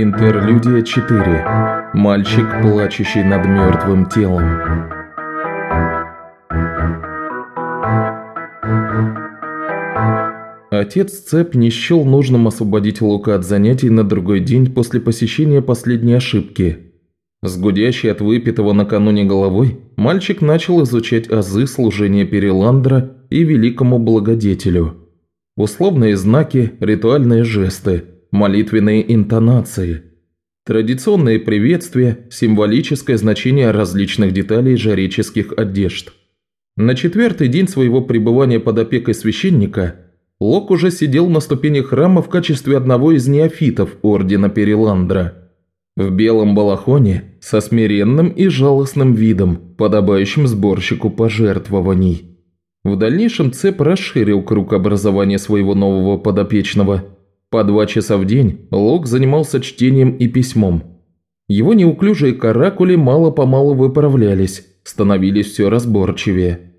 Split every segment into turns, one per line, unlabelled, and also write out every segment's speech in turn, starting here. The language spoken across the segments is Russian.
Интерлюдия 4. Мальчик, плачущий над мертвым телом. Отец Цеп не счел нужным освободить Лука от занятий на другой день после посещения последней ошибки. С гудящей от выпитого накануне головой, мальчик начал изучать азы служения Переландра и великому благодетелю. Условные знаки, ритуальные жесты, молитвенные интонации, традиционные приветствия, символическое значение различных деталей жреческих одежд. На четвертый день своего пребывания под опекой священника Лок уже сидел на ступени храма в качестве одного из неофитов Ордена Переландра. В белом балахоне, со смиренным и жалостным видом, подобающим сборщику пожертвований. В дальнейшем Цеп расширил круг образования своего нового подопечного. По два часа в день Лок занимался чтением и письмом. Его неуклюжие каракули мало-помалу выправлялись, становились все разборчивее.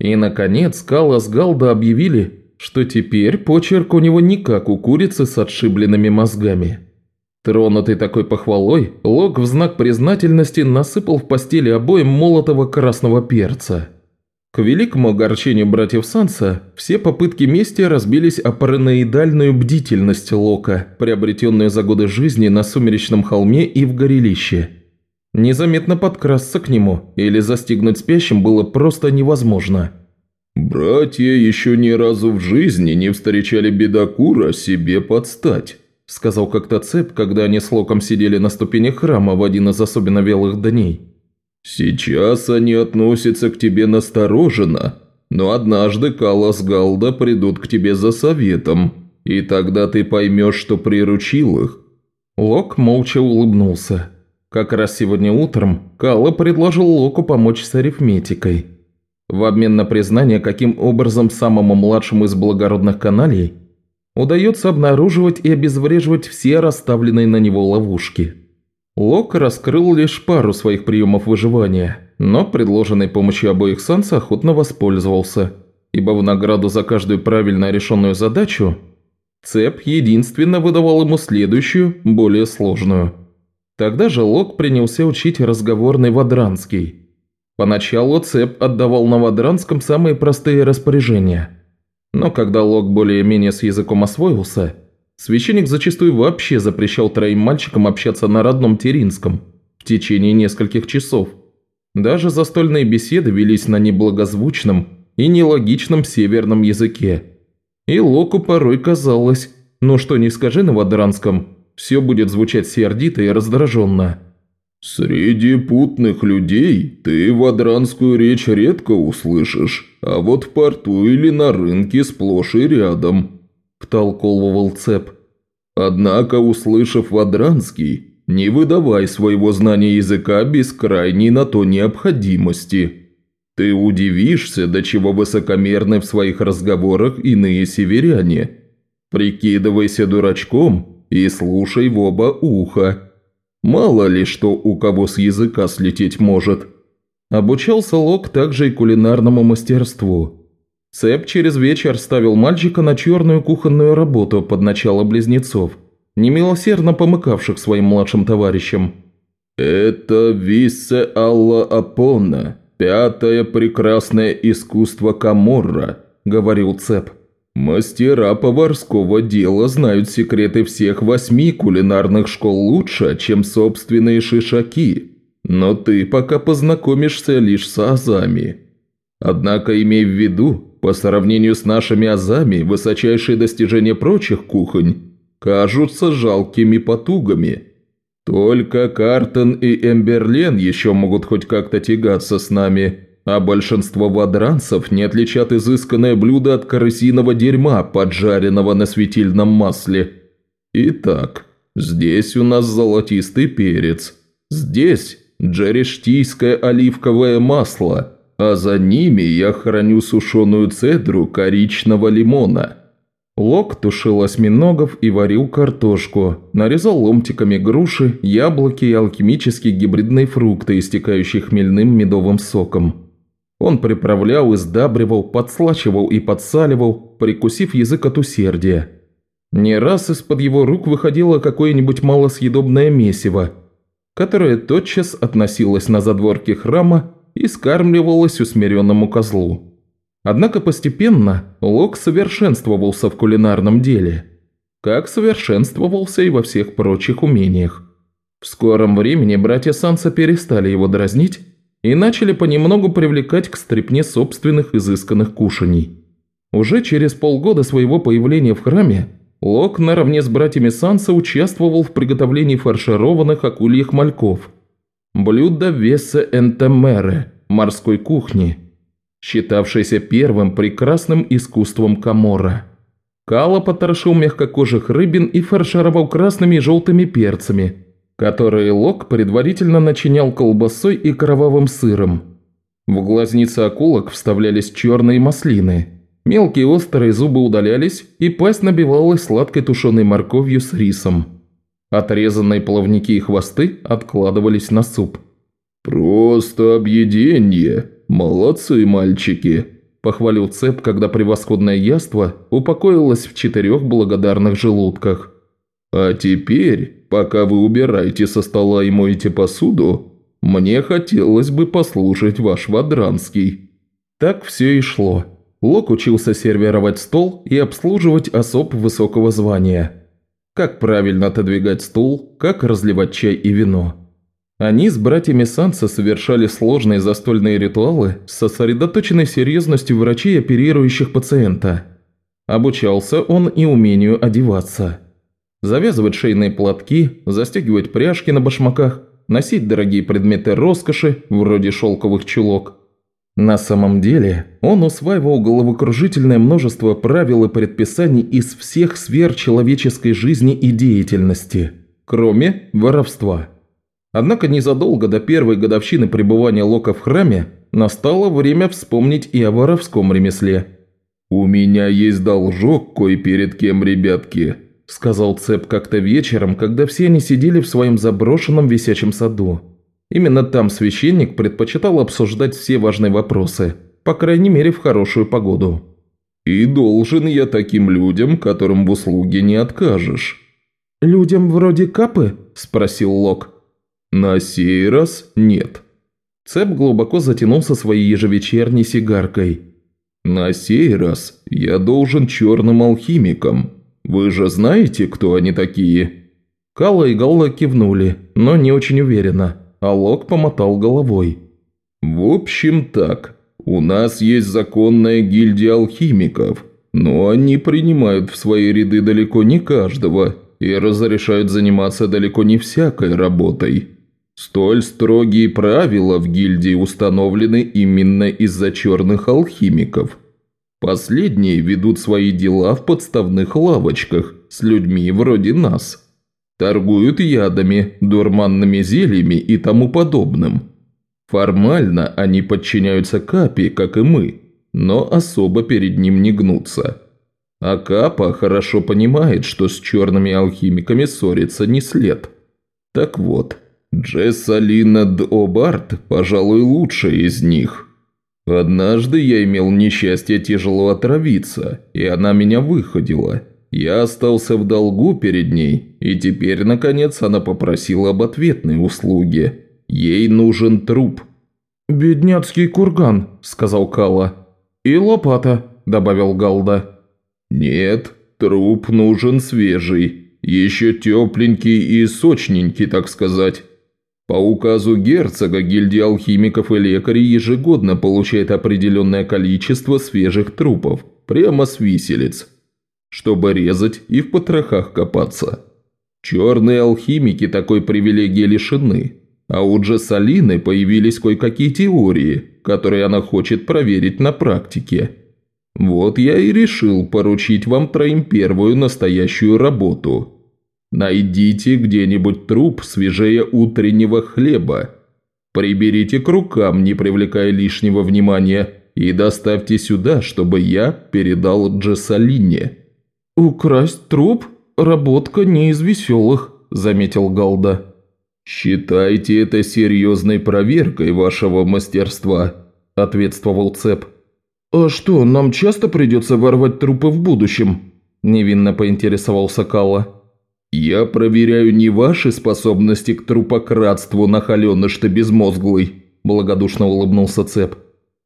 И, наконец, Кала с Галда объявили, что теперь почерк у него не как у курицы с отшибленными мозгами. Тронутый такой похвалой, Лок в знак признательности насыпал в постели обоим молотого красного перца. К великому огорчению братьев Санса, все попытки мести разбились о параноидальную бдительность Лока, приобретенную за годы жизни на сумеречном холме и в горелище. Незаметно подкрасться к нему или застигнуть спящим было просто невозможно –
«Братья еще ни разу в жизни не встречали бедокура себе подстать», – сказал как-то Цеп, когда они с Локом сидели на ступенях храма в один из особенно велых дней. «Сейчас они относятся к тебе настороженно, но однажды Калас Галда придут к тебе за советом, и тогда ты поймешь, что приручил их».
Лок молча улыбнулся. Как раз сегодня утром Кала предложил Локу помочь с арифметикой – в обмен на признание, каким образом самому младшему из благородных каналей удается обнаруживать и обезвреживать все расставленные на него ловушки. Лок раскрыл лишь пару своих приемов выживания, но предложенной помощью обоих Санса охотно воспользовался, ибо в награду за каждую правильно решенную задачу Цеп единственно выдавал ему следующую, более сложную. Тогда же Лок принялся учить разговорный вадранский – Поначалу Цеп отдавал на Вадранском самые простые распоряжения. Но когда Лок более-менее с языком освоился, священник зачастую вообще запрещал троим мальчикам общаться на родном Теринском в течение нескольких часов. Даже застольные беседы велись на неблагозвучном и нелогичном северном языке. И Локу порой казалось, ну что не скажи на Вадранском, все будет звучать сердито и раздраженно.
«Среди путных людей ты вадранскую речь редко услышишь, а вот в порту или на рынке сплошь и рядом», – втолковывал Цеп. «Однако, услышав вадранский, не выдавай своего знания языка без крайней на то необходимости. Ты удивишься, до чего высокомерны в своих разговорах иные северяне. Прикидывайся дурачком и слушай в оба уха». Мало ли что у кого с языка слететь может.
Обучался Лок также и кулинарному мастерству. Цеп через вечер ставил мальчика на черную кухонную работу под начало близнецов, немилосердно помыкавших своим младшим товарищам.
«Это Виссе Алла Апона, пятое прекрасное искусство Каморра», – говорил Цеп. Мастера поварского дела знают секреты всех восьми кулинарных школ лучше, чем собственные шишаки. Но ты пока познакомишься лишь с азами. Однако имей в виду, по сравнению с нашими азами, высочайшие достижения прочих кухонь кажутся жалкими потугами. Только Картон и Эмберлен еще могут хоть как-то тягаться с нами – а большинство вадранцев не отличат изысканное блюдо от крысиного дерьма, поджаренного на светильном масле. Итак, здесь у нас золотистый перец, здесь джерештийское оливковое масло, а за ними я храню сушеную цедру коричного лимона».
Лок тушил осьминогов и варил картошку, нарезал ломтиками груши, яблоки и алхимические гибридные фрукты, истекающие хмельным медовым соком. Он приправлял, издабривал, подслачивал и подсаливал, прикусив язык от усердия. Не раз из-под его рук выходило какое-нибудь малосъедобное месиво, которое тотчас относилось на задворки храма и скармливалось усмиренному козлу. Однако постепенно Лок совершенствовался в кулинарном деле, как совершенствовался и во всех прочих умениях. В скором времени братья Санса перестали его дразнить и начали понемногу привлекать к стрипне собственных изысканных кушаний. Уже через полгода своего появления в храме Лок наравне с братьями Санса участвовал в приготовлении фаршированных акульих мальков, блюда веса энтемеры, морской кухни, считавшейся первым прекрасным искусством Камора. Кала потрошил мягкокожих рыбин и фаршировал красными и желтыми перцами – которые Лок предварительно начинял колбасой и кровавым сыром. В глазницы акулок вставлялись черные маслины. Мелкие острые зубы удалялись, и пасть набивалась сладкой тушеной морковью с рисом. Отрезанные плавники и хвосты откладывались на суп.
«Просто объеденье! Молодцы, мальчики!» – похвалил Цеп, когда превосходное яство упокоилось в четырех благодарных желудках. «А теперь Пока вы убираете со стола и моете посуду, мне хотелось бы послушать ваш Вадранский».
Так все и шло. Лок учился сервировать стол и обслуживать особ высокого звания. Как правильно отодвигать стул, как разливать чай и вино. Они с братьями Санса совершали сложные застольные ритуалы с сосредоточенной серьезностью врачей, оперирующих пациента. Обучался он и умению одеваться завязывать шейные платки, застегивать пряжки на башмаках, носить дорогие предметы роскоши, вроде шелковых чулок. На самом деле, он усваивал головокружительное множество правил и предписаний из всех сфер человеческой жизни и деятельности, кроме воровства. Однако незадолго до первой годовщины пребывания Лока в храме настало время вспомнить и о воровском ремесле.
«У меня есть должок кое перед кем, ребятки», –
сказал Цеп как-то вечером, когда все они сидели в своем заброшенном висячем саду. Именно там священник предпочитал обсуждать все важные вопросы, по крайней мере в хорошую погоду.
«И должен я таким людям, которым в услуге не откажешь».
«Людям вроде Капы?» – спросил Лок.
«На сей раз нет».
Цеп глубоко затянулся своей ежевечерней сигаркой.
«На сей раз я должен черным алхимикам, вы же знаете, кто они такие?»
Кала и Галла кивнули, но не очень уверенно, а Лок помотал головой.
«В общем так, у нас есть законная гильдия алхимиков, но они принимают в свои ряды далеко не каждого и разрешают заниматься далеко не всякой работой. Столь строгие правила в гильдии установлены именно из-за черных алхимиков». Последние ведут свои дела в подставных лавочках с людьми вроде нас. Торгуют ядами, дурманными зельями и тому подобным. Формально они подчиняются Капе, как и мы, но особо перед ним не гнутся. А Капа хорошо понимает, что с черными алхимиками ссориться не след. Так вот, Джессалина Д'Обарт, пожалуй, лучшая из них. Однажды я имел несчастье тяжело отравиться, и она меня выходила. Я остался в долгу перед ней, и теперь, наконец, она попросила об ответной услуге. Ей нужен труп».
«Бедняцкий курган», – сказал Кала. «И лопата», – добавил Галда.
«Нет, труп нужен свежий, еще тепленький и сочненький, так сказать». По указу герцога гильдия алхимиков и лекарей ежегодно получает определенное количество свежих трупов, прямо с виселиц, чтобы резать и в потрохах копаться. Черные алхимики такой привилегии лишены, а у Джессалины появились кое-какие теории, которые она хочет проверить на практике. Вот я и решил поручить вам троим первую настоящую работу – Найдите где-нибудь труп свежее утреннего хлеба. Приберите к рукам, не привлекая лишнего внимания, и доставьте сюда, чтобы я передал Джессалине».
«Украсть труп? Работка не из веселых», – заметил Галда.
«Считайте это серьезной проверкой вашего мастерства», – ответствовал Цеп.
«А что, нам часто придется ворвать трупы в будущем?» невинно поинтересовался Калла.
«Я проверяю не ваши способности к трупократству, нахаленыш ты безмозглый», – благодушно улыбнулся Цеп.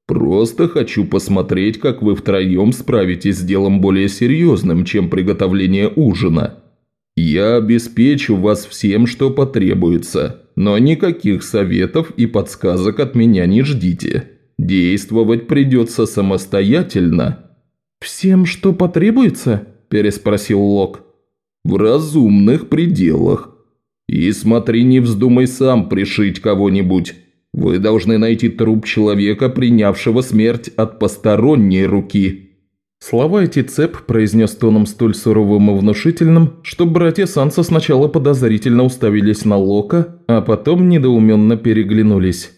«Просто хочу посмотреть, как вы втроем справитесь с делом более серьезным, чем приготовление ужина. Я обеспечу вас всем, что потребуется, но никаких советов и подсказок от меня не ждите. Действовать придется самостоятельно».
«Всем, что потребуется?» – переспросил Лок.
«В разумных пределах. И смотри, не вздумай сам пришить кого-нибудь. Вы должны найти труп человека, принявшего смерть от посторонней руки».
Слова эти Цеп произнес тоном столь суровым и внушительным, что братья Санса сначала подозрительно уставились на Лока, а потом недоуменно переглянулись.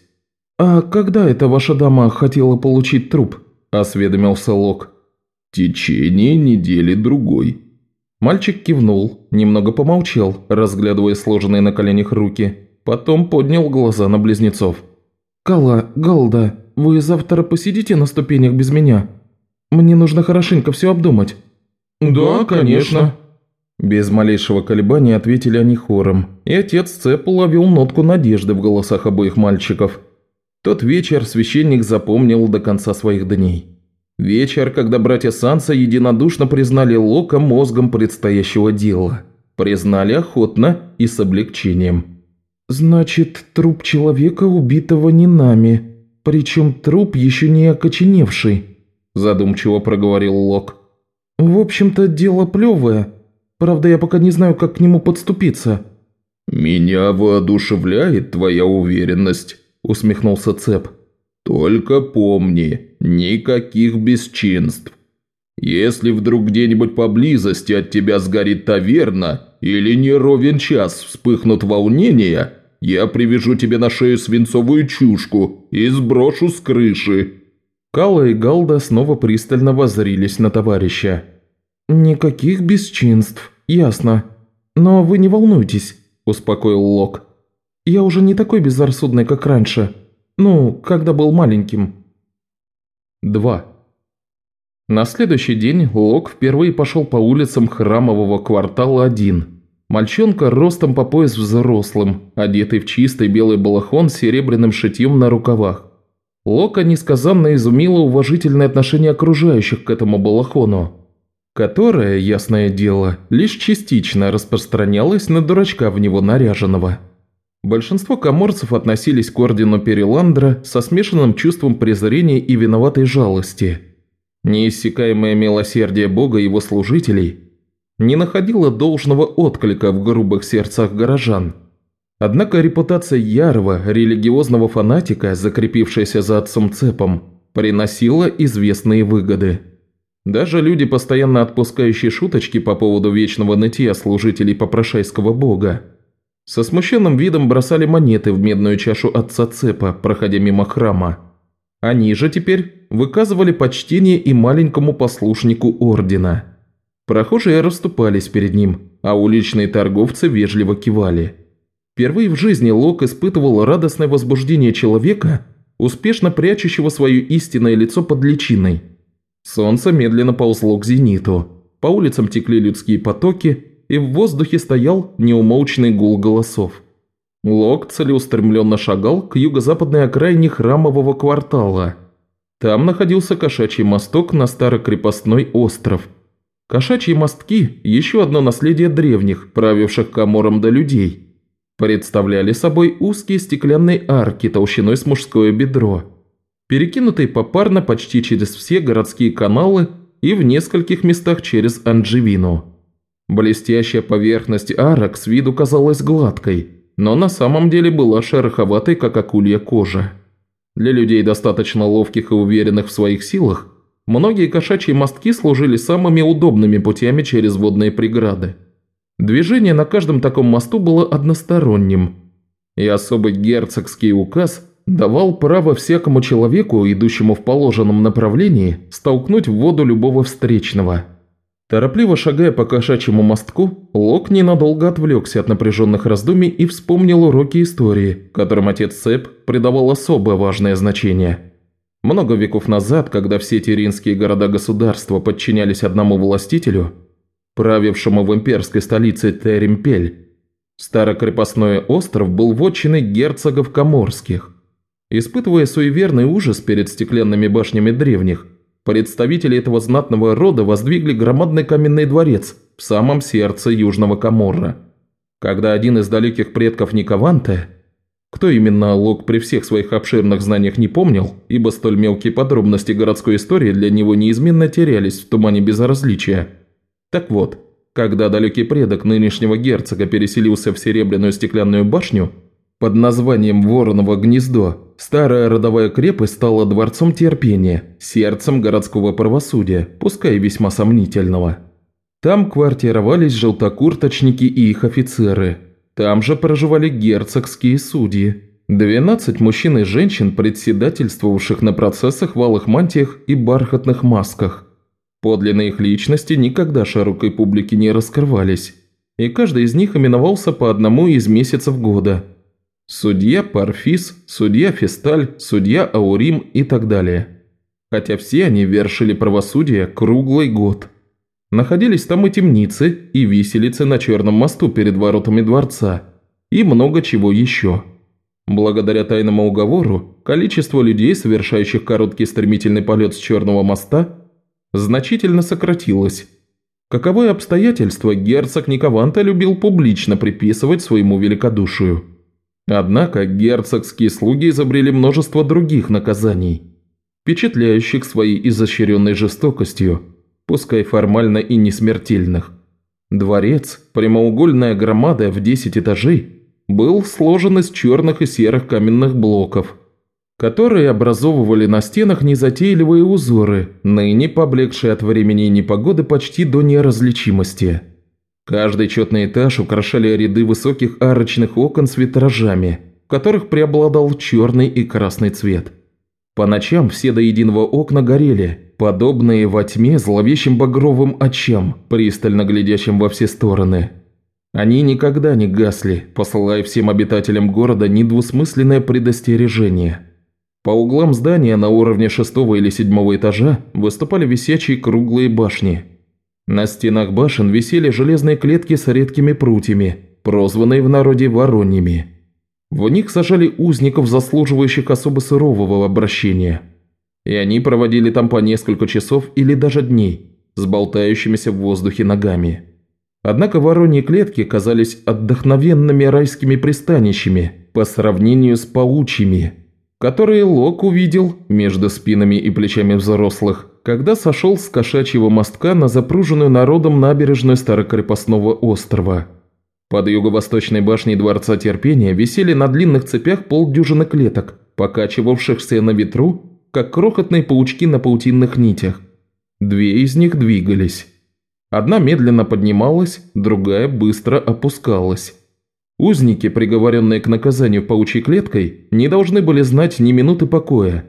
«А когда эта ваша дама хотела получить труп?» – осведомился Лок.
«В течение недели-другой».
Мальчик кивнул, немного помолчал, разглядывая сложенные на коленях руки, потом поднял глаза на близнецов. «Кала, Галда, вы завтра посидите на ступенях без меня? Мне нужно хорошенько все обдумать».
«Да, конечно».
Без малейшего колебания ответили они хором, и отец Цеп уловил нотку надежды в голосах обоих мальчиков. Тот вечер священник запомнил до конца своих дней. Вечер, когда братья Санса единодушно признали Лока мозгом предстоящего дела. Признали охотно и с облегчением. «Значит, труп человека, убитого не нами. Причем труп еще не окоченевший», – задумчиво проговорил Лок. «В общем-то, дело плевое. Правда, я пока не знаю, как к нему подступиться».
«Меня воодушевляет твоя уверенность», – усмехнулся Цеп. «Только помни, никаких бесчинств. Если вдруг где-нибудь поблизости от тебя сгорит таверна или не ровен час вспыхнут волнения, я привяжу тебе на шею свинцовую чушку и сброшу с крыши».
Кала и Галда снова пристально воззрились на товарища. «Никаких бесчинств, ясно. Но вы не волнуйтесь», – успокоил Лок. «Я уже не такой безрассудный, как раньше. Ну, когда был маленьким». 2. На следующий день Лок впервые пошел по улицам храмового квартала один – Мальчонка ростом по пояс взрослым, одетый в чистый белый балахон с серебряным шитьем на рукавах. Лока несказанно изумило уважительное отношение окружающих к этому балахону, которое, ясное дело, лишь частично распространялось на дурачка в него наряженного. Большинство коморцев относились к ордену Переландра со смешанным чувством презрения и виноватой жалости. Неиссякаемое милосердие Бога и его служителей – не находила должного отклика в грубых сердцах горожан. Однако репутация ярого, религиозного фанатика, закрепившаяся за отцом Цепом, приносила известные выгоды. Даже люди, постоянно отпускающие шуточки по поводу вечного нытья служителей попрошайского бога, со смущенным видом бросали монеты в медную чашу отца Цепа, проходя мимо храма. Они же теперь выказывали почтение и маленькому послушнику ордена – Прохожие расступались перед ним, а уличные торговцы вежливо кивали. Впервые в жизни Лок испытывал радостное возбуждение человека, успешно прячущего свое истинное лицо под личиной. Солнце медленно ползло к зениту, по улицам текли людские потоки, и в воздухе стоял неумолчный гул голосов. Лок целеустремленно шагал к юго-западной окраине храмового квартала. Там находился кошачий мосток на старокрепостной остров – Кошачьи мостки – еще одно наследие древних, правивших комором до людей. Представляли собой узкие стеклянные арки толщиной с мужское бедро, перекинутые попарно почти через все городские каналы и в нескольких местах через Анджевину. Блестящая поверхность арок с виду казалась гладкой, но на самом деле была шероховатой, как акулья кожа. Для людей, достаточно ловких и уверенных в своих силах, Многие кошачьи мостки служили самыми удобными путями через водные преграды. Движение на каждом таком мосту было односторонним, и особый герцогский указ давал право всякому человеку, идущему в положенном направлении, столкнуть в воду любого встречного. Торопливо шагая по кошачьему мостку, Лок ненадолго отвлекся от напряженных раздумий и вспомнил уроки истории, которым отец Сэп придавал особое важное значение – много веков назад, когда все тиринские города-государства подчинялись одному властителю, правившему в имперской столице Теремпель. Старокрепостной остров был вотчиной герцогов Коморских. Испытывая суеверный ужас перед стеклянными башнями древних, представители этого знатного рода воздвигли громадный каменный дворец в самом сердце Южного Каморра. Когда один из далеких предков Никованте, кто именно Лок при всех своих обширных знаниях не помнил, ибо столь мелкие подробности городской истории для него неизменно терялись в тумане безразличия. Так вот, когда далекий предок нынешнего герцога переселился в Серебряную стеклянную башню под названием Вороново гнездо, старая родовая крепость стала дворцом терпения, сердцем городского правосудия, пускай весьма сомнительного. Там квартировались желтокурточники и их офицеры – там же проживали герцогские судьи. 12 мужчин и женщин, председательствовавших на процессах в алых мантиях и бархатных масках. Подлинные их личности никогда широкой публике не раскрывались, и каждый из них именовался по одному из месяцев года. Судья Парфис, судья Фесталь, судья Аурим и так далее. Хотя все они вершили правосудие круглый год. Находились там и темницы, и виселицы на Черном мосту перед воротами дворца, и много чего еще. Благодаря тайному уговору, количество людей, совершающих короткий стремительный полет с Черного моста, значительно сократилось. Каковые обстоятельства герцог Никованта любил публично приписывать своему великодушию. Однако герцогские слуги изобрели множество других наказаний, впечатляющих своей изощренной жестокостью, пускай формально и не смертельных. Дворец, прямоугольная громада в 10 этажей, был сложен из черных и серых каменных блоков, которые образовывали на стенах незатейливые узоры, ныне поблекшие от времени и непогоды почти до неразличимости. Каждый четный этаж украшали ряды высоких арочных окон с витражами, в которых преобладал черный и красный цвет. По ночам все до единого окна горели, подобные во тьме зловещим багровым очам, пристально глядящим во все стороны. Они никогда не гасли, посылая всем обитателям города недвусмысленное предостережение. По углам здания на уровне шестого или седьмого этажа выступали висячие круглые башни. На стенах башен висели железные клетки с редкими прутьями, прозванные в народе вороньями. В них сажали узников, заслуживающих особо сурового обращения – и они проводили там по несколько часов или даже дней, с болтающимися в воздухе ногами. Однако вороньи клетки казались отдохновенными райскими пристанищами по сравнению с паучьими, которые Лок увидел между спинами и плечами взрослых, когда сошел с кошачьего мостка на запруженную народом набережную Старокрепостного острова. Под юго-восточной башней Дворца Терпения висели на длинных цепях полдюжины клеток, покачивавшихся на ветру как крохотные паучки на паутинных нитях. Две из них двигались. Одна медленно поднималась, другая быстро опускалась. Узники, приговоренные к наказанию паучьей клеткой, не должны были знать ни минуты покоя.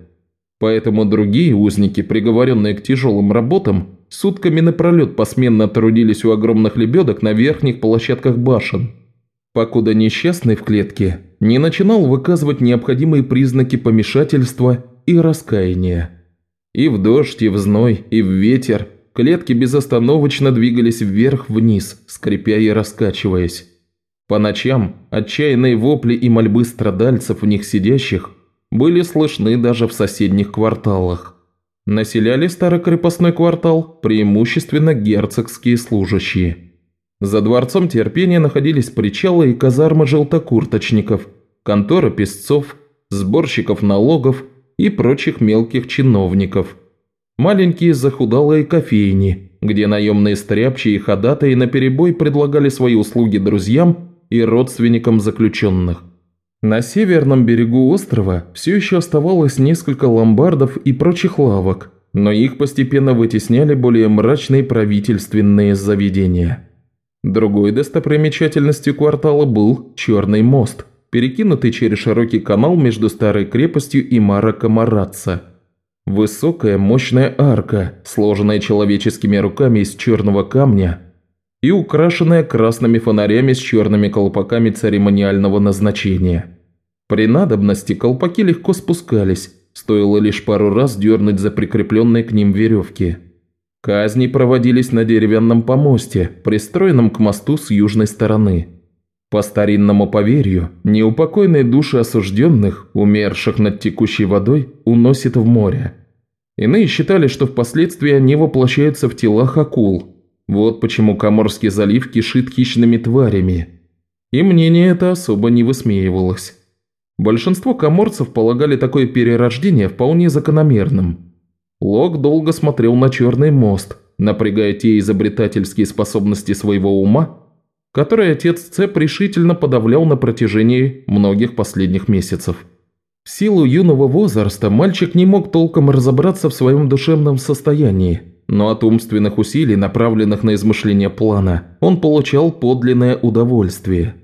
Поэтому другие узники, приговоренные к тяжелым работам, сутками напролет посменно трудились у огромных лебедок на верхних площадках башен. Покуда несчастный в клетке не начинал выказывать необходимые признаки помешательства и раскаяния. И в дождь, и в зной, и в ветер клетки безостановочно двигались вверх-вниз, скрипя и раскачиваясь. По ночам отчаянные вопли и мольбы страдальцев в них сидящих были слышны даже в соседних кварталах. Населяли старокрепостной квартал преимущественно герцогские служащие. За дворцом терпения находились причалы и казармы желтокурточников, контора песцов, сборщиков налогов и прочих мелких чиновников. Маленькие захудалые кофейни, где наемные стряпчие и ходатаи наперебой предлагали свои услуги друзьям и родственникам заключенных. На северном берегу острова все еще оставалось несколько ломбардов и прочих лавок, но их постепенно вытесняли более мрачные правительственные заведения. Другой достопримечательностью квартала был Черный мост – перекинутый через широкий канал между старой крепостью и Марако Маратца. Высокая мощная арка, сложенная человеческими руками из черного камня и украшенная красными фонарями с черными колпаками церемониального назначения. При надобности колпаки легко спускались, стоило лишь пару раз дернуть за прикрепленные к ним веревки. Казни проводились на деревянном помосте, пристроенном к мосту с южной стороны. По старинному поверью, неупокойные души осужденных, умерших над текущей водой, уносят в море. Иные считали, что впоследствии они воплощаются в телах акул. Вот почему Коморский залив кишит хищными тварями. И мнение это особо не высмеивалось. Большинство коморцев полагали такое перерождение вполне закономерным. Лок долго смотрел на черный мост, напрягая те изобретательские способности своего ума, которые отец Цеп решительно подавлял на протяжении многих последних месяцев. В силу юного возраста мальчик не мог толком разобраться в своем душевном состоянии, но от умственных усилий, направленных на измышление плана, он получал подлинное удовольствие,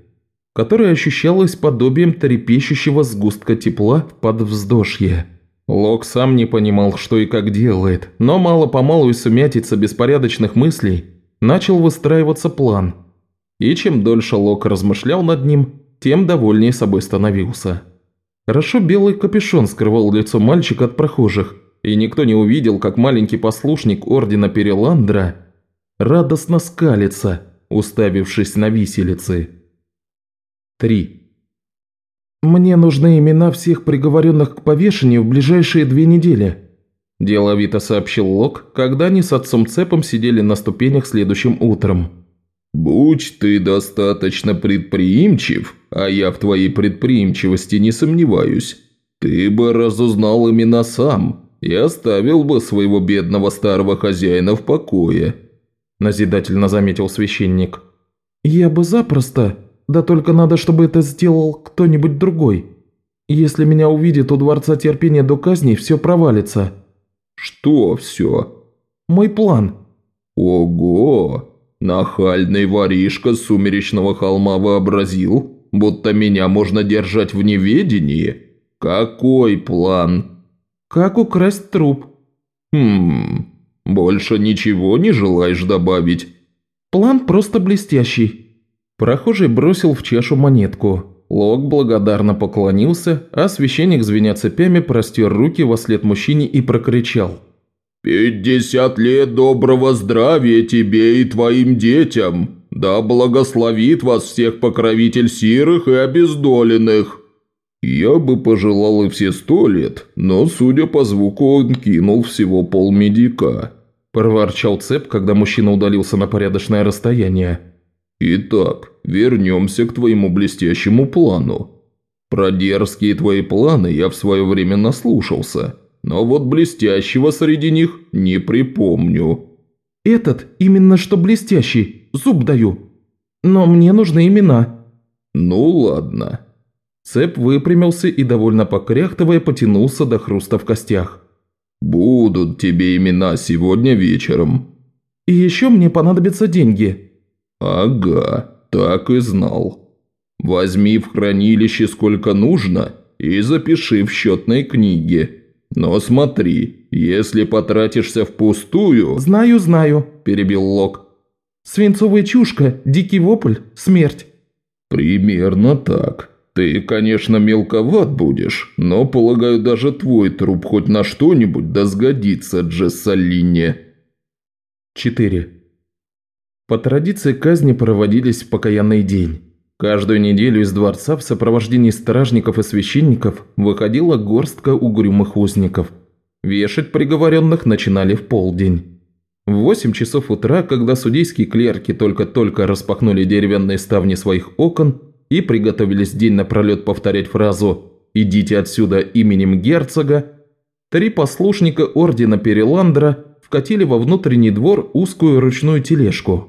которое ощущалось подобием трепещущего сгустка тепла в подвздошье. Лок сам не понимал, что и как делает, но мало-помалу из сумятица беспорядочных мыслей начал выстраиваться план. И чем дольше Лок размышлял над ним, тем довольнее собой становился. Хорошо белый капюшон скрывал лицо мальчика от прохожих, и никто не увидел, как маленький послушник Ордена Переландра радостно скалится, уставившись на виселицы. 3. «Мне нужны имена всех приговоренных к повешению в ближайшие две недели», – деловито сообщил Лок, когда они с отцом Цепом сидели на ступенях следующим утром.
«Будь ты достаточно предприимчив, а я в твоей предприимчивости не сомневаюсь, ты бы разузнал имена сам и оставил бы своего бедного старого хозяина в покое», – назидательно заметил священник. «Я бы запросто, да только надо, чтобы это сделал кто-нибудь другой. Если меня увидят у Дворца Терпения до казни, все провалится». «Что все?»
«Мой план».
«Ого!» Нахальный воришка с сумеречного холма вообразил, будто меня можно держать в неведении. Какой план?
Как украсть труп?
Хм, больше ничего не желаешь добавить?
План просто блестящий. Прохожий бросил в чашу монетку. Лок благодарно поклонился, а священник, звеня цепями, простер руки во след мужчине и прокричал –
«Пятьдесят лет доброго здравия тебе и твоим детям! Да благословит вас всех покровитель сирых и обездоленных!» Я бы пожелал и все сто лет, но, судя по звуку, он кинул всего полмедика.
Проворчал цеп, когда мужчина удалился на порядочное расстояние.
«Итак, вернемся к твоему блестящему плану. Про дерзкие твои планы я в свое время наслушался» но вот блестящего среди них не припомню».
«Этот именно что блестящий, зуб даю. Но мне нужны имена».
«Ну ладно».
Цеп выпрямился и, довольно покряхтывая, потянулся до хруста в костях.
«Будут тебе имена сегодня вечером».
«И еще мне понадобятся деньги».
«Ага, так и знал. Возьми в хранилище сколько нужно и запиши в счетной книге». «Но смотри, если потратишься впустую...»
«Знаю, знаю», – перебил Лок. «Свинцовая чушка, дикий вопль, смерть».
«Примерно так. Ты, конечно, мелковат будешь, но, полагаю, даже твой труп хоть на что-нибудь да сгодится, Джессалине».
4. По традиции казни проводились в покаянный день. Каждую неделю из дворца в сопровождении стражников и священников выходила горстка угрюмых узников. Вешать приговоренных начинали в полдень. В 8 часов утра, когда судейские клерки только-только распахнули деревянные ставни своих окон и приготовились день напролет повторять фразу «Идите отсюда именем герцога», три послушника ордена Переландра вкатили во внутренний двор узкую ручную тележку –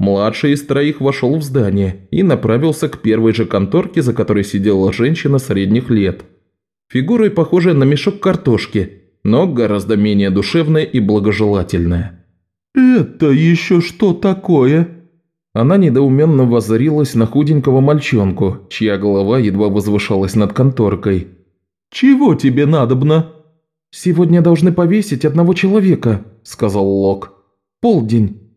Младший из троих вошел в здание и направился к первой же конторке, за которой сидела женщина средних лет. Фигурой похожая на мешок картошки, но гораздо менее душевная и благожелательная.
«Это еще что такое?»
Она недоуменно воззрилась на худенького мальчонку, чья голова едва возвышалась над конторкой.
«Чего тебе надобно?»
«Сегодня должны повесить одного человека», – сказал Лок. «Полдень.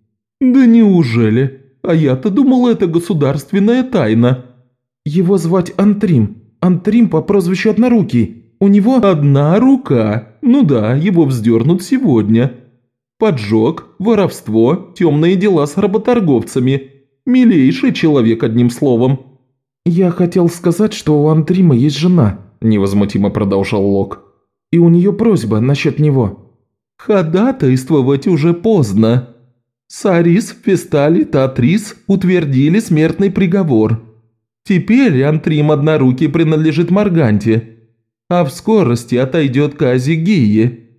«Да неужели? А я-то думал, это государственная тайна».
«Его звать Антрим. Антрим по прозвищу Однорукий. У него...»
«Одна рука. Ну да, его вздернут сегодня». Поджог, воровство, темные дела с работорговцами. Милейший человек, одним словом».
«Я хотел сказать, что у Антрима есть жена», – невозмутимо продолжал Лок. «И у нее просьба насчет него».
«Ходатайствовать уже поздно. Сарис, Фестали, Татрис утвердили смертный приговор. Теперь Антрим Однорукий принадлежит Марганте, а в скорости отойдет к Азигии.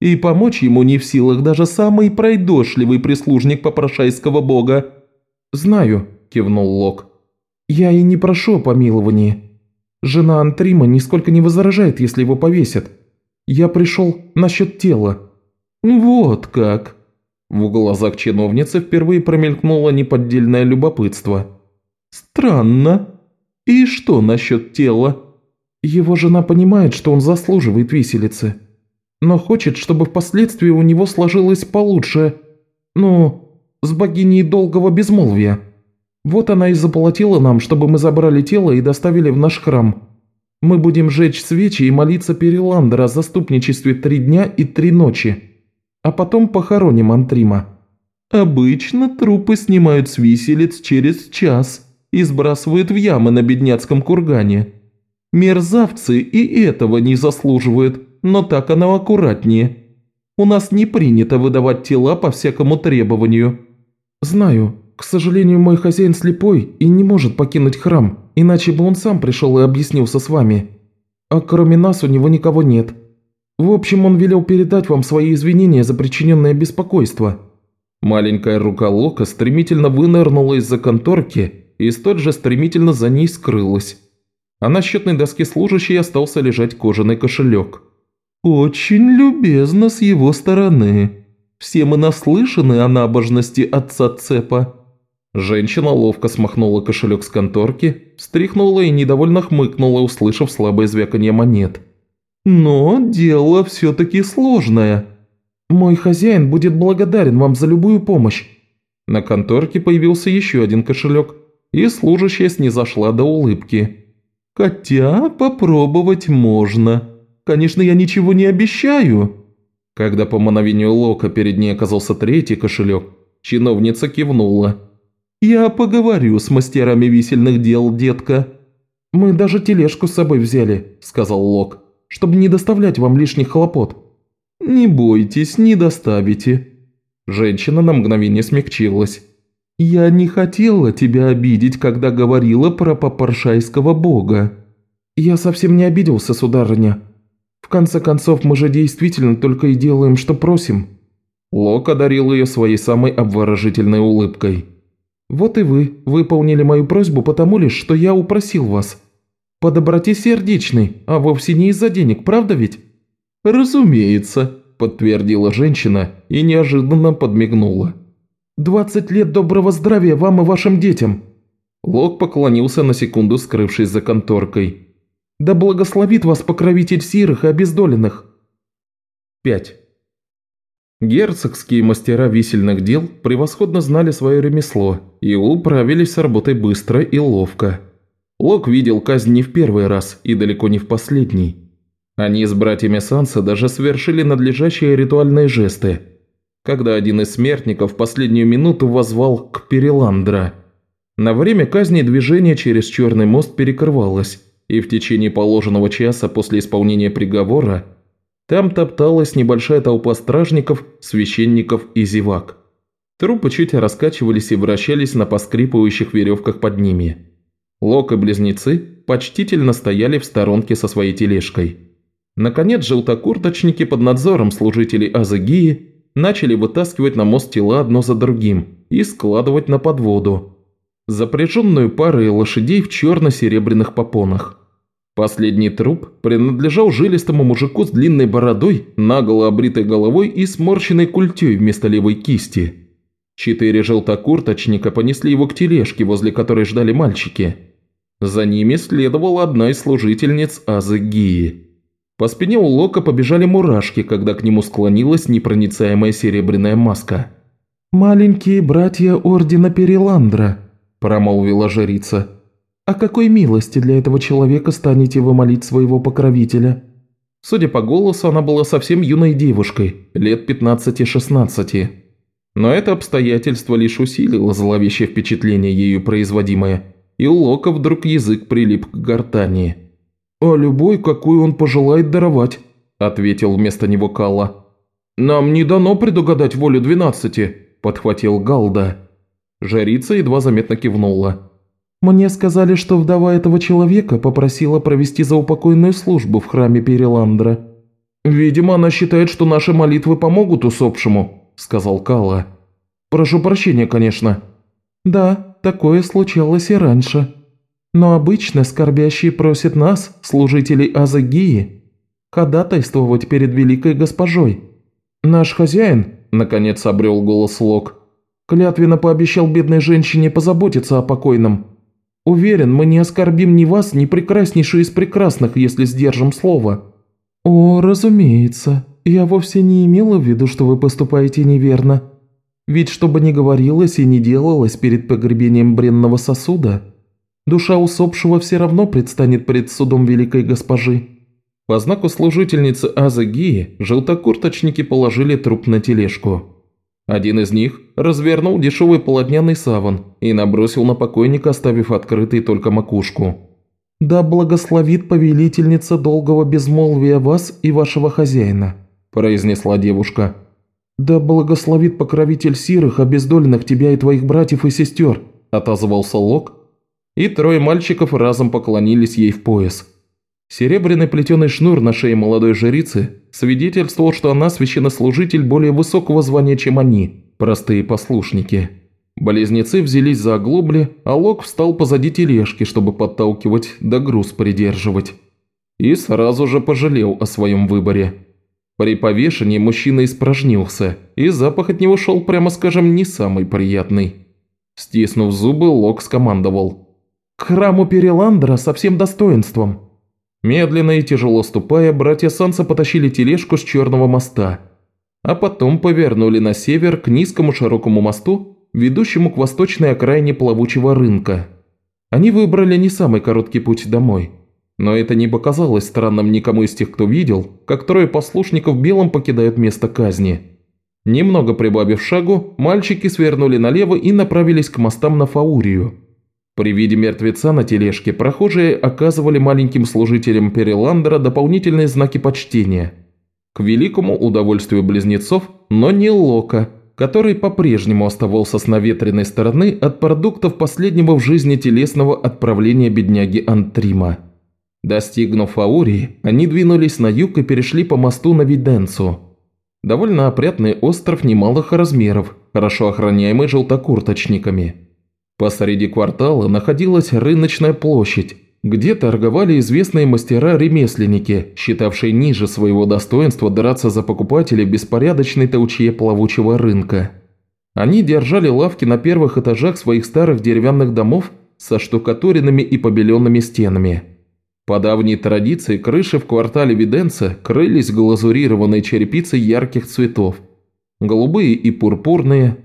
И помочь ему не в силах даже самый пройдошливый прислужник попрошайского бога».
«Знаю», – кивнул Лок. «Я и не прошу о помиловании. Жена Антрима нисколько не возражает, если его повесят. Я пришел насчет тела».
«Вот как!»
В глазах чиновницы впервые промелькнуло неподдельное любопытство.
«Странно. И что насчет тела?»
Его жена понимает, что он заслуживает виселицы, но хочет, чтобы впоследствии у него сложилось получше, ну, с богиней долгого безмолвия. Вот она и заплатила нам, чтобы мы забрали тело и доставили в наш храм. Мы будем жечь свечи и молиться Переландера о заступничестве три дня и три ночи, а потом похороним Антрима».
«Обычно трупы снимают с виселиц через час и сбрасывают в ямы на бедняцком кургане», Мерзавцы и этого не заслуживают, но так оно аккуратнее. У нас не принято выдавать тела по всякому требованию».
«Знаю. К сожалению, мой хозяин слепой и не может покинуть храм, иначе бы он сам пришел и объяснился с вами. А кроме нас у него никого нет. В общем, он велел передать вам свои извинения за причиненное беспокойство». Маленькая рука Лока стремительно вынырнула из-за конторки и столь же стремительно за ней скрылась а на счетной доске служащей остался лежать кожаный кошелек.
«Очень любезно с его стороны. Все мы наслышаны о набожности отца Цепа».
Женщина ловко смахнула кошелек с конторки, встряхнула и недовольно хмыкнула, услышав слабое звяканье монет.
«Но дело все-таки сложное.
Мой хозяин будет благодарен вам за любую помощь». На конторке появился еще один кошелек, и служащая снизошла до улыбки.
«Хотя попробовать можно. Конечно, я ничего не обещаю».
Когда по мановению Лока перед ней оказался третий кошелек, чиновница кивнула.
«Я поговорю с мастерами висельных дел, детка».
«Мы даже тележку с собой взяли», – сказал Лок, – «чтобы не доставлять вам лишних хлопот».
«Не бойтесь, не доставите».
Женщина на мгновение смягчилась.
«Я не хотела тебя обидеть, когда говорила про попаршайского бога».
«Я совсем не обиделся, сударыня. В конце концов, мы же действительно только и делаем, что просим». Лок одарил ее своей самой обворожительной улыбкой. «Вот и вы выполнили мою просьбу потому лишь, что я упросил вас. По доброте сердечной, а вовсе не из-за денег, правда ведь?»
«Разумеется», –
подтвердила женщина и неожиданно подмигнула. «Двадцать лет доброго здравия вам и вашим детям!» Лок поклонился на секунду, скрывшись за конторкой. «Да благословит вас покровитель сирых и обездоленных!» 5. Герцогские мастера висельных дел превосходно знали свое ремесло и управились с работой быстро и ловко. Лок видел казнь не в первый раз и далеко не в последний. Они с братьями Санса даже совершили надлежащие ритуальные жесты – когда один из смертников в последнюю минуту возвал к Переландра. На время казни движение через Черный мост перекрывалось, и в течение положенного часа после исполнения приговора там топталась небольшая толпа стражников, священников и зевак. Трупы чуть раскачивались и вращались на поскрипывающих веревках под ними. Лок и близнецы почтительно стояли в сторонке со своей тележкой. Наконец, желтокурточники под надзором служителей Азагии начали вытаскивать на мост тела одно за другим и складывать на подводу, запряженную парой лошадей в черно-серебряных попонах. Последний труп принадлежал жилистому мужику с длинной бородой, наголо обритой головой и сморщенной культей вместо левой кисти. Четыре желтокурточника понесли его к тележке, возле которой ждали мальчики. За ними следовала одна из служительниц Азы Гии. По спине у Лока побежали мурашки, когда к нему склонилась непроницаемая серебряная маска.
«Маленькие братья Ордена Переландра», – промолвила жрица. «О какой милости для этого человека станете вы молить своего покровителя?»
Судя по голосу, она была совсем юной девушкой, лет 15-16. Но это обстоятельство лишь усилило зловещее впечатление ею производимое, и у Лока вдруг язык прилип к гортани. «А любой, какую он пожелает даровать», – ответил вместо него Калла. «Нам не дано предугадать волю двенадцати», – подхватил Галда. Жрица едва заметно кивнула. «Мне сказали, что вдова этого человека попросила провести заупокойную службу в храме Переландра». «Видимо, она считает, что наши молитвы помогут усопшему», – сказал Калла. «Прошу прощения, конечно». «Да, такое случалось и раньше. Но обычно скорбящие просят нас, служителей Азагии, ходатайствовать перед великой госпожой. Наш хозяин, наконец обрел голос Лок, клятвенно пообещал бедной женщине позаботиться о покойном. Уверен, мы не оскорбим ни вас, ни прекраснейшую из прекрасных, если сдержим слово». «О, разумеется. Я вовсе не имела в виду, что вы поступаете неверно. Ведь что бы ни говорилось и не делалось перед погребением бренного сосуда, душа усопшего все равно предстанет перед судом великой госпожи». По знаку служительницы Азагии желтокурточники положили труп на тележку. Один из них развернул дешевый полотняный саван и набросил на покойника, оставив открытой только макушку. «Да благословит повелительница долгого безмолвия вас и вашего хозяина», – произнесла девушка. «Да благословит покровитель сирых, обездоленных тебя и твоих братьев и сестер», – отозвался Лок, и трое мальчиков разом поклонились ей в пояс. Серебряный плетеный шнур на шее молодой жрицы свидетельствовал, что она священнослужитель более высокого звания, чем они, простые послушники. Близнецы взялись за оглобли, а Лок встал позади тележки, чтобы подталкивать да груз придерживать. И сразу же пожалел о своем выборе. При повешении мужчина испражнился, и запах от него шел, прямо скажем, не самый приятный. Стиснув зубы, Лок скомандовал. «К храму Переландра со всем достоинством!» Медленно и тяжело ступая, братья Санса потащили тележку с черного моста, а потом повернули на север к низкому широкому мосту, ведущему к восточной окраине плавучего рынка. Они выбрали не самый короткий путь домой, но это не показалось странным никому из тех, кто видел, как трое послушников белым покидают место казни. Немного прибавив шагу, мальчики свернули налево и направились к мостам на Фаурию – при виде мертвеца на тележке прохожие оказывали маленьким служителям Переландера дополнительные знаки почтения. К великому удовольствию близнецов, но не Лока, который по-прежнему оставался с наветренной стороны от продуктов последнего в жизни телесного отправления бедняги Антрима. Достигнув Аурии, они двинулись на юг и перешли по мосту на Виденцу. Довольно опрятный остров немалых размеров, хорошо охраняемый желтокурточниками. Посреди квартала находилась рыночная площадь, где торговали известные мастера-ремесленники, считавшие ниже своего достоинства драться за покупателей беспорядочной толчье плавучего рынка. Они держали лавки на первых этажах своих старых деревянных домов со штукатуренными и побеленными стенами. По давней традиции крыши в квартале Виденца крылись глазурированной черепицей ярких цветов. Голубые и пурпурные,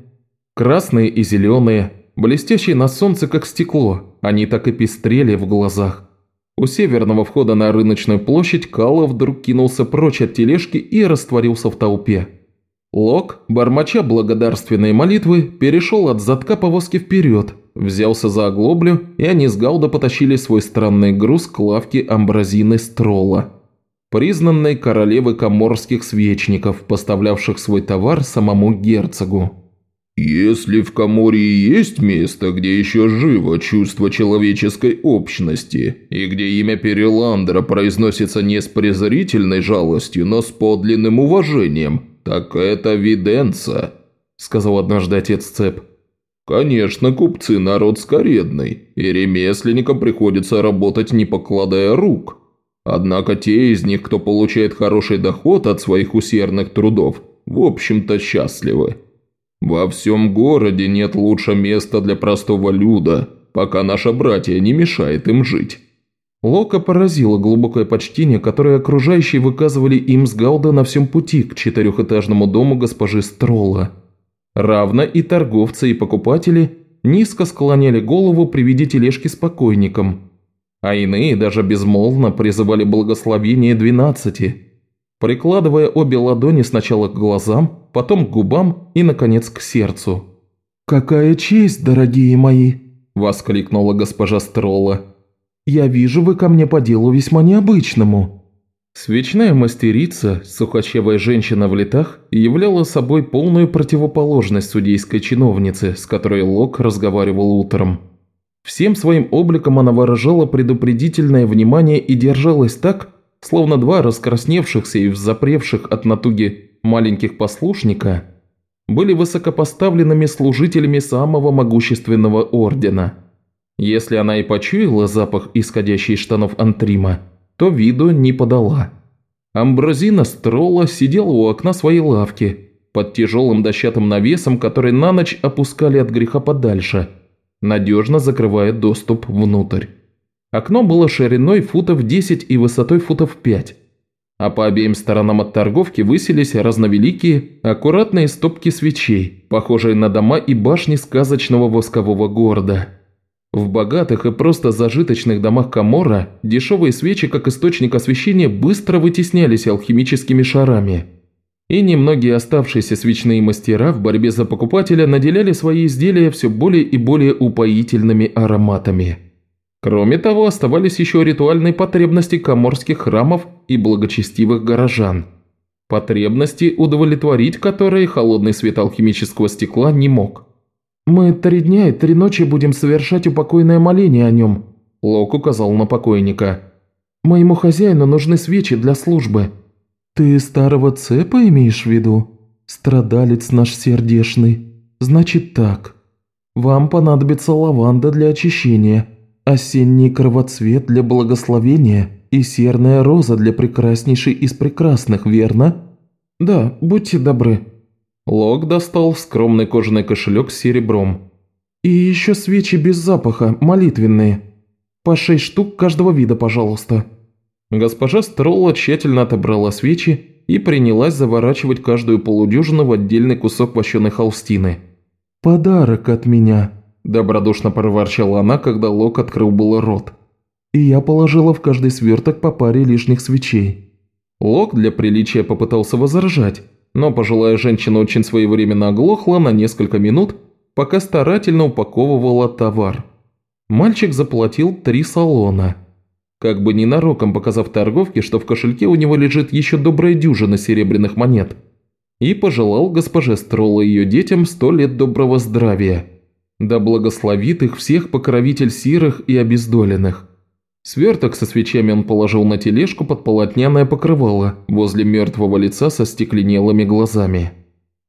красные и зеленые – блестящие на солнце как стекло, они так и пестрели в глазах. У северного входа на рыночную площадь Калла вдруг кинулся прочь от тележки и растворился в толпе. Лок, бормоча благодарственные молитвы, перешел от задка повозки вперед, взялся за оглоблю, и они с Гауда потащили свой странный груз к лавке амбразины Строла, признанной королевы коморских свечников, поставлявших свой товар самому герцогу.
Если в Камории есть место, где еще живо чувство человеческой общности, и где имя Переландера произносится не с презрительной жалостью, но с подлинным уважением, так это Виденца», – сказал однажды отец Цеп. «Конечно, купцы – народ скоредный, и ремесленникам приходится работать не покладая рук. Однако те из них, кто получает хороший доход от своих усердных трудов, в общем-то счастливы». Во всем городе нет лучше места для простого люда, пока наше братья не мешает им жить».
Лока поразило глубокое почтение, которое окружающие выказывали им с Гауда на всем пути к четырехэтажному дому госпожи Стролла. Равно и торговцы, и покупатели низко склоняли голову при виде тележки с покойником, а иные даже безмолвно призывали благословение двенадцати, прикладывая обе ладони сначала к глазам, потом к губам и, наконец, к сердцу.
«Какая честь, дорогие мои!»
– воскликнула госпожа Стролла.
«Я вижу, вы ко мне по делу весьма необычному».
Свечная мастерица, сухощавая женщина в летах, являла собой полную противоположность судейской чиновнице, с которой Лок разговаривал утром. Всем своим обликом она выражала предупредительное внимание и держалась так, словно два раскрасневшихся и взапревших от натуги маленьких послушника были высокопоставленными служителями самого могущественного ордена. Если она и почуяла запах, исходящий из штанов Антрима, то виду не подала. Амброзина Строла сидела у окна своей лавки, под тяжелым дощатым навесом, который на ночь опускали от греха подальше, надежно закрывая доступ внутрь. Окно было шириной футов 10 и высотой футов 5, а по обеим сторонам от торговки высились разновеликие, аккуратные стопки свечей, похожие на дома и башни сказочного воскового города. В богатых и просто зажиточных домах Камора дешевые свечи как источник освещения быстро вытеснялись алхимическими шарами. И немногие оставшиеся свечные мастера в борьбе за покупателя наделяли свои изделия все более и более упоительными ароматами. Кроме того, оставались еще ритуальные потребности коморских храмов и благочестивых горожан. Потребности, удовлетворить которые холодный свет алхимического стекла не мог.
«Мы три дня и три ночи будем совершать упокойное моление о нем», – Лок указал на покойника. «Моему хозяину нужны свечи для службы». «Ты старого цепа имеешь в виду? Страдалец наш сердешный. Значит так. Вам понадобится лаванда для очищения» осенний кровоцвет для благословения и серная роза для прекраснейшей из прекрасных, верно? Да, будьте добры.
Лок достал скромный кожаный кошелек с серебром.
И еще свечи без запаха, молитвенные. По шесть штук каждого вида, пожалуйста.
Госпожа Стролла тщательно отобрала свечи и принялась заворачивать каждую полудюжину в отдельный кусок вощеной холстины.
«Подарок от меня», –
добродушно проворчала она, когда Лок открыл было рот.
«И я положила в каждый сверток по паре лишних свечей».
Лок для приличия попытался возражать, но пожилая женщина очень своевременно оглохла на несколько минут, пока старательно упаковывала товар. Мальчик заплатил три салона. Как бы ненароком показав торговке, что в кошельке у него лежит еще добрая дюжина серебряных монет. И пожелал госпоже Стролла ее детям сто лет доброго здравия да благословит их всех покровитель сирых и обездоленных. Сверток со свечами он положил на тележку под полотняное покрывало возле мертвого лица со стекленелыми глазами.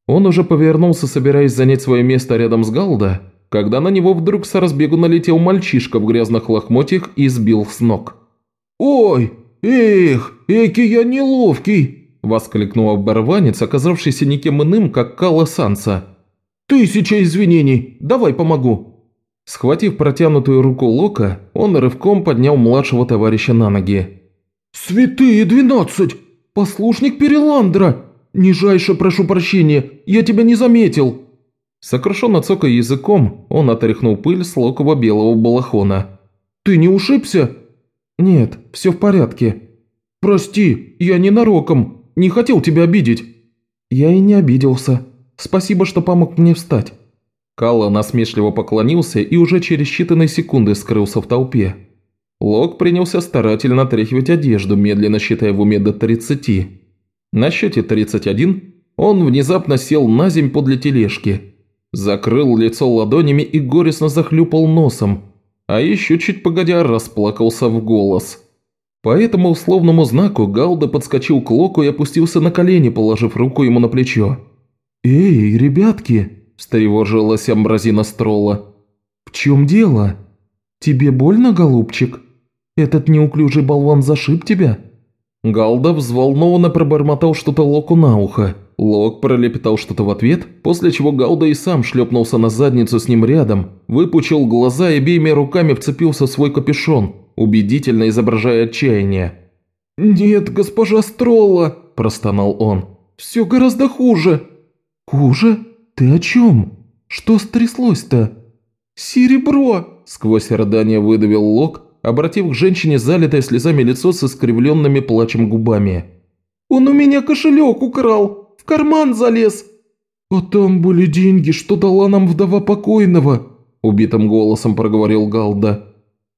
Он уже повернулся, собираясь занять свое место рядом с Галда, когда на него вдруг с разбегу налетел мальчишка в грязных лохмотьях и сбил с ног.
«Ой, эх, эки я неловкий!»
– воскликнул оборванец, оказавшийся никем иным, как Кала Санса –
«Тысяча извинений! Давай помогу!»
Схватив протянутую руку Лока, он рывком поднял младшего товарища на ноги.
«Святые двенадцать! Послушник Переландра! Нижайше прошу прощения, я тебя не заметил!»
Сокрушенно цокая языком, он отряхнул пыль с локового белого балахона.
«Ты не ушибся?»
«Нет, все в порядке».
«Прости, я ненароком, не хотел тебя обидеть».
«Я и не обиделся», Спасибо, что помог мне встать». Калла насмешливо поклонился и уже через считанные секунды скрылся в толпе. Лок принялся старательно отряхивать одежду, медленно считая в уме до 30. На счете 31 он внезапно сел на земь подле тележки, закрыл лицо ладонями и горестно захлюпал носом, а еще чуть погодя расплакался в голос. По этому условному знаку Галда подскочил к Локу и опустился на колени, положив руку ему на плечо.
«Эй, ребятки!»
– встревожилась Амбразина Стролла.
«В чем дело? Тебе больно, голубчик? Этот неуклюжий болван зашиб тебя?»
Галда взволнованно пробормотал что-то Локу на ухо. Лок пролепетал что-то в ответ, после чего Галда и сам шлепнулся на задницу с ним рядом, выпучил глаза и обеими руками вцепился в свой капюшон, убедительно изображая отчаяние.
«Нет, госпожа Стролла!» – простонал он. «Все гораздо хуже!» «Хуже? Ты о чем? Что стряслось-то?» «Серебро!» – сквозь рыдание выдавил Лок, обратив к женщине залитое слезами лицо с искривленными плачем губами. Он у меня кошелек украл, в карман залез!» «А там были деньги, что дала нам вдова покойного», – убитым голосом проговорил Галда.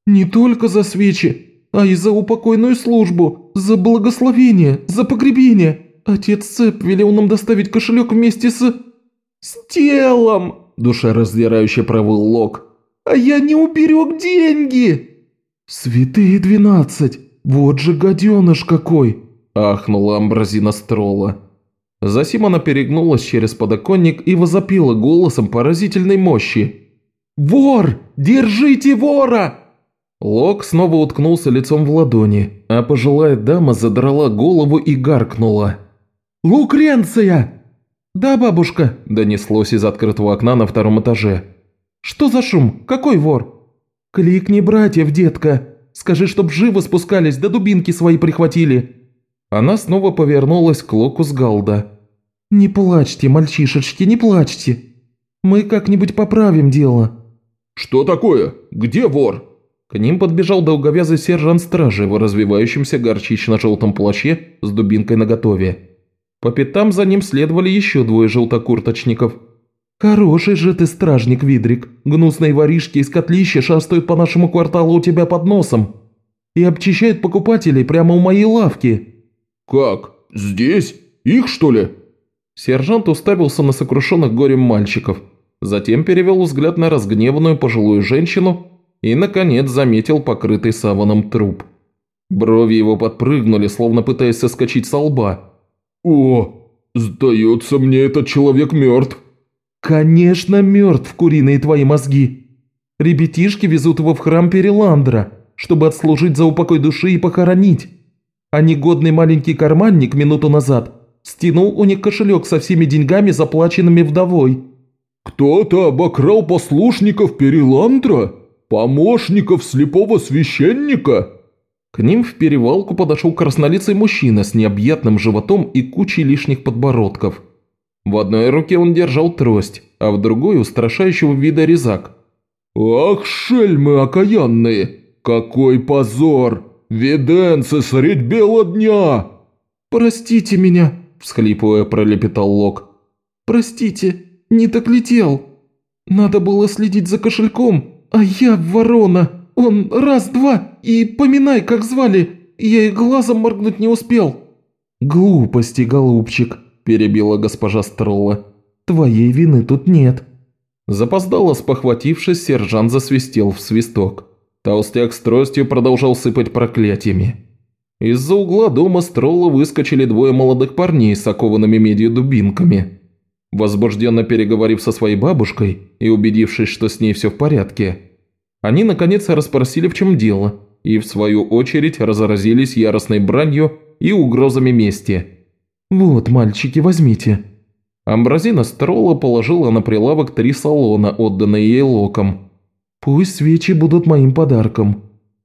«Не только за свечи, а и за упокойную службу, за благословение, за погребение. Отец Цеп велел нам доставить кошелек вместе с... с телом!» – душераздирающе провыл Лок. «А я не уберег деньги!» «Святые двенадцать! Вот же гаденыш какой!» – ахнула Амбразина Строла. Засим она перегнулась через подоконник и возопила голосом поразительной мощи. «Вор! Держите вора!» Лок снова уткнулся лицом в ладони, а пожилая дама задрала голову и гаркнула. «Лукренция!» «Да, бабушка», – донеслось из открытого окна на втором этаже. «Что за шум? Какой вор?» «Кликни братьев, детка. Скажи, чтоб живо спускались, да дубинки свои прихватили». Она снова повернулась к Локу с Галда. «Не плачьте, мальчишечки, не плачьте. Мы как-нибудь поправим дело».
«Что такое? Где вор?»
К ним подбежал долговязый сержант стражи в развивающемся горчично-желтом плаще с дубинкой наготове. По пятам за ним следовали еще двое желтокурточников. «Хороший же ты стражник, Видрик. Гнусные воришки из котлища шастают по нашему кварталу у тебя под носом и обчищают покупателей прямо у моей лавки».
«Как? Здесь? Их, что ли?»
Сержант уставился на сокрушенных горем мальчиков, затем перевел взгляд на разгневанную пожилую женщину и, наконец, заметил покрытый саваном труп. Брови его подпрыгнули, словно пытаясь соскочить со лба.
«О, сдается мне, этот человек мертв».
«Конечно мертв, куриные твои мозги. Ребятишки везут его в храм Переландра, чтобы отслужить за упокой души и похоронить. А негодный маленький карманник минуту назад Стянул у них кошелек со всеми деньгами, заплаченными вдовой».
«Кто-то обокрал послушников Переландра? Помощников слепого священника?»
К ним в перевалку подошел краснолицый мужчина с необъятным животом и кучей лишних подбородков. В одной руке он держал трость, а в другой – устрашающего вида резак.
«Ах, шельмы окаянные! Какой позор! Виденцы средь бела дня!»
«Простите меня!» всхлипывая, пролепетал Лок. «Простите, не так летел. Надо было следить за кошельком, а я ворона. Он раз-два и поминай, как звали. Я и глазом моргнуть не успел». «Глупости, голубчик», – перебила госпожа Стролла. «Твоей вины тут нет».
Запоздало спохватившись, сержант засвистел в свисток. Толстяк с тростью продолжал сыпать проклятиями. Из-за угла дома Стролла выскочили двое молодых парней с окованными медью дубинками. Возбужденно переговорив со своей бабушкой и убедившись, что с ней все в порядке, они наконец расспросили, в чем дело, и в свою очередь разразились яростной бранью и угрозами мести.
«Вот, мальчики, возьмите».
Амбразина Стролла положила на прилавок три салона, отданные ей локом.
«Пусть свечи будут моим подарком.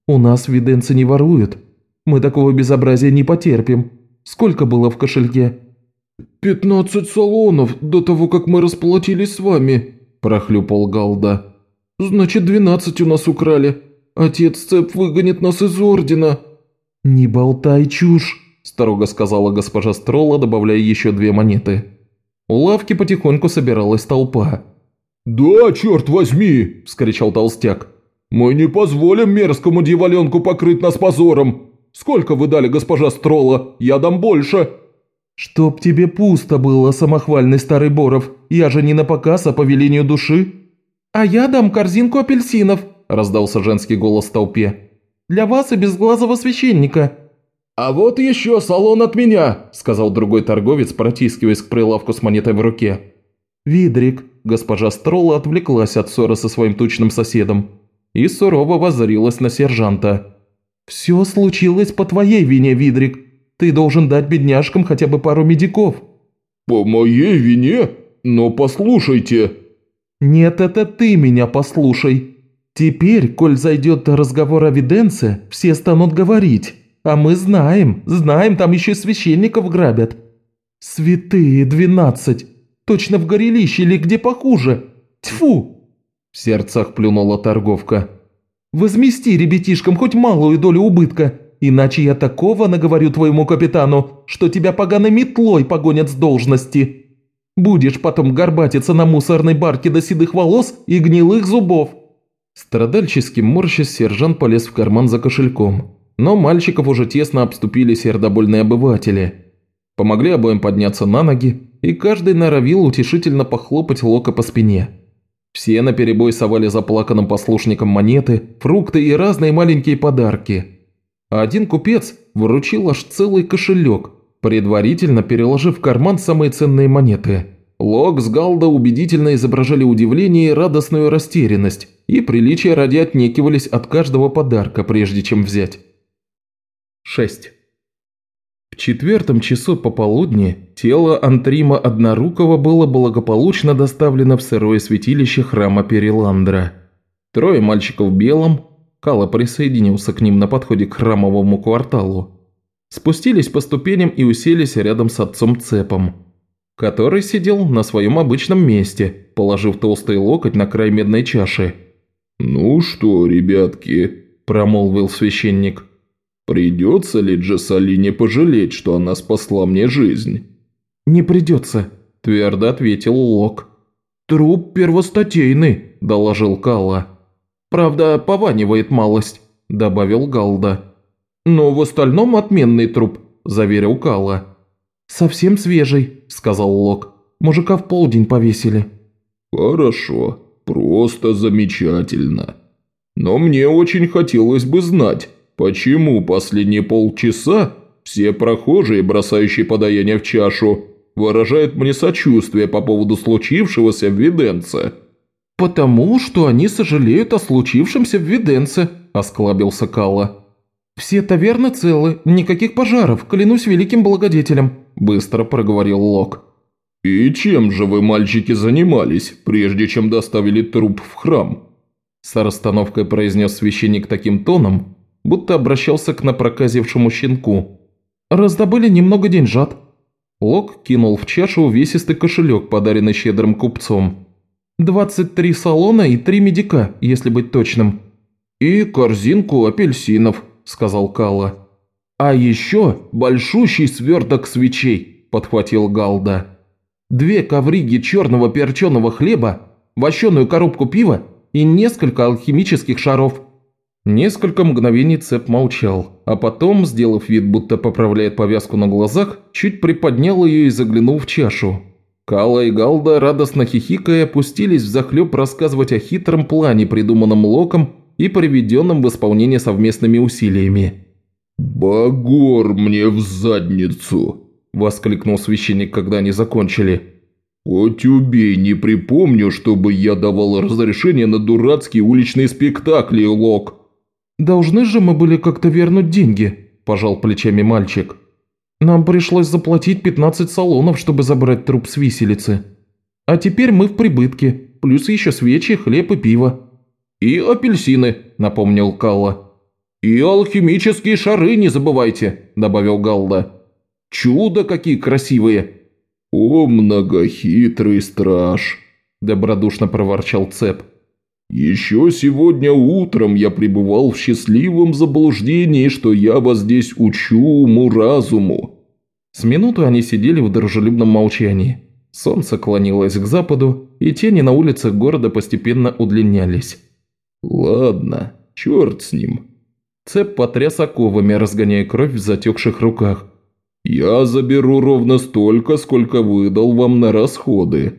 У нас виденцы не воруют, мы такого безобразия не потерпим. Сколько было в кошельке?»
«Пятнадцать салонов до того, как мы расплатились с вами», – прохлюпал Галда. «Значит, двенадцать у нас украли. Отец Цеп выгонит нас из Ордена».
«Не болтай чушь», –
строго сказала госпожа Строла, добавляя еще две монеты. У лавки потихоньку собиралась толпа.
«Да, черт возьми!» – вскричал толстяк. «Мы не позволим мерзкому дьяволенку покрыть нас позором. Сколько вы дали, госпожа Строла? Я дам больше!»
«Чтоб тебе пусто было, самохвальный старый Боров, я же не на показ, а по велению души». «А я дам корзинку апельсинов», – раздался женский голос в толпе. «Для вас и безглазого священника».
«А вот еще салон от меня», – сказал другой торговец, протискиваясь к прилавку с монетой в руке.
«Видрик», – госпожа Строла отвлеклась от ссоры со своим тучным соседом и сурово воззрилась на сержанта.
«Все случилось по твоей вине, Видрик. Ты должен дать бедняжкам хотя бы пару медиков».
«По моей вине? Но послушайте...»
«Нет, это ты меня послушай. Теперь, коль зайдет разговор о Виденце, все станут говорить. А мы знаем, знаем, там еще священников грабят». «Святые двенадцать! Точно в горелище или где похуже! Тьфу!»
В сердцах плюнула торговка.
Возмести ребятишкам хоть малую долю убытка. иначе я такого наговорю твоему капитану, что тебя поганой метлой погонят с должности. Будешь потом горбатиться на мусорной барке до седых волос и гнилых зубов».
Страдальчески морщась, сержант полез в карман за кошельком. Но мальчиков уже тесно обступили сердобольные обыватели. Помогли обоим подняться на ноги, и каждый норовил утешительно похлопать Лока по спине. Все наперебой совали заплаканным послушникам монеты, фрукты и разные маленькие подарки. А один купец выручил аж целый кошелек, предварительно переложив в карман самые ценные монеты. Лок с Галда убедительно изображали удивление и радостную растерянность, и приличия ради отнекивались от каждого подарка, прежде чем взять. 6. В четвертом часу пополудни тело Антрима Однорукого было благополучно доставлено в сырое святилище храма Переландра. Трое мальчиков в белом, Кала присоединился к ним на подходе к храмовому кварталу, спустились по ступеням и уселись рядом с отцом Цепом, который сидел на своем обычном месте, положив толстый локоть на край медной чаши.
«Ну что, ребятки», – промолвил священник, – Придется ли Джессалине пожалеть, что она спасла мне жизнь?»
«Не придется», – твердо ответил Лок. «Труп первостатейный», – доложил Калла. «Правда, пованивает малость», – добавил Галда. «Но в остальном отменный труп», – заверил Калла. «Совсем свежий», – сказал Лок. «Мужика в полдень повесили».
«Хорошо, просто замечательно. Но мне очень хотелось бы знать, Почему последние полчаса все прохожие, бросающие подаяние в чашу, выражают мне сочувствие по поводу случившегося в Виденце?»
«Потому что они сожалеют о случившемся в Виденце», – осклабился Калла. «Все таверны целы, никаких пожаров, клянусь великим благодетелем», – быстро проговорил Лок.
«И чем же вы, мальчики, занимались, прежде чем доставили труп в храм?»
С расстановкой произнес священник таким тоном, будто обращался к напроказившему щенку.
«Раздобыли немного деньжат».
Лок кинул в чашу увесистый кошелек, подаренный щедрым купцом.
«Двадцать три салона и три медика, если быть точным».
«И корзинку апельсинов», – сказал Калла.
«А еще большущий сверток свечей», – подхватил Галда. «Две ковриги черного перченого хлеба, вощеную коробку пива и несколько алхимических шаров».
Несколько мгновений Цеп молчал, а потом, сделав вид, будто поправляет повязку на глазах, чуть приподнял ее и заглянул в чашу. Кала и Галда, радостно хихикая, опустились в захлеб рассказывать о хитром плане, придуманном Локом и приведенном в исполнение совместными усилиями.
«Багор мне в задницу!» – воскликнул священник, когда они закончили. «Хоть убей, не припомню, чтобы я давал разрешение на дурацкие уличные спектакли, Лок!»
«Должны же мы были как-то вернуть деньги», – пожал плечами мальчик. «Нам пришлось заплатить 15 салонов, чтобы забрать труп с виселицы. А теперь мы в прибытке, плюс еще свечи, хлеб и пиво».
«И апельсины», – напомнил Калла. «И алхимические шары не забывайте», – добавил Галда. «Чудо какие красивые!» «О, многохитрый страж!» – добродушно проворчал Цеп. Еще сегодня утром я пребывал в счастливом заблуждении, что я вас здесь учу уму-разуму».
С минуту они сидели в дружелюбном молчании. Солнце клонилось к западу, и тени на улицах города постепенно удлинялись.
«Ладно, черт с ним».
Цеп потряс оковами, разгоняя кровь в затекших руках.
«Я заберу ровно столько, сколько выдал вам на расходы.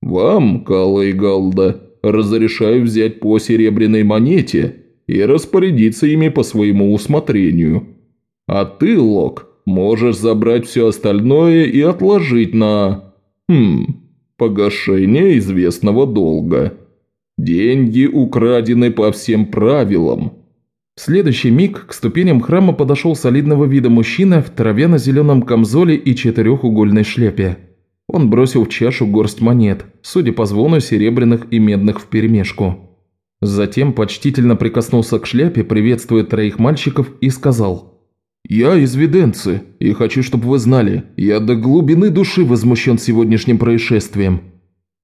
Вам, Кала и Галда, разрешаю взять по серебряной монете и распорядиться ими по своему усмотрению. А ты, Лок, можешь забрать все остальное и отложить на... Хм, погашение известного долга. Деньги украдены по всем правилам».
В следующий миг к ступеням храма подошел солидного вида мужчина в травяно-зеленом камзоле и четырехугольной шляпе. Он бросил в чашу горсть монет, судя по звону серебряных и медных вперемешку. Затем почтительно прикоснулся к шляпе, приветствуя троих мальчиков, и сказал
«Я из Виденцы, и хочу, чтобы вы знали, я до глубины души возмущен сегодняшним происшествием».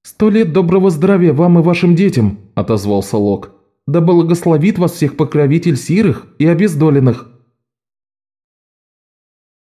«Сто лет доброго здравия вам и вашим детям», – отозвался Лок. «Да благословит вас всех покровитель сирых и обездоленных».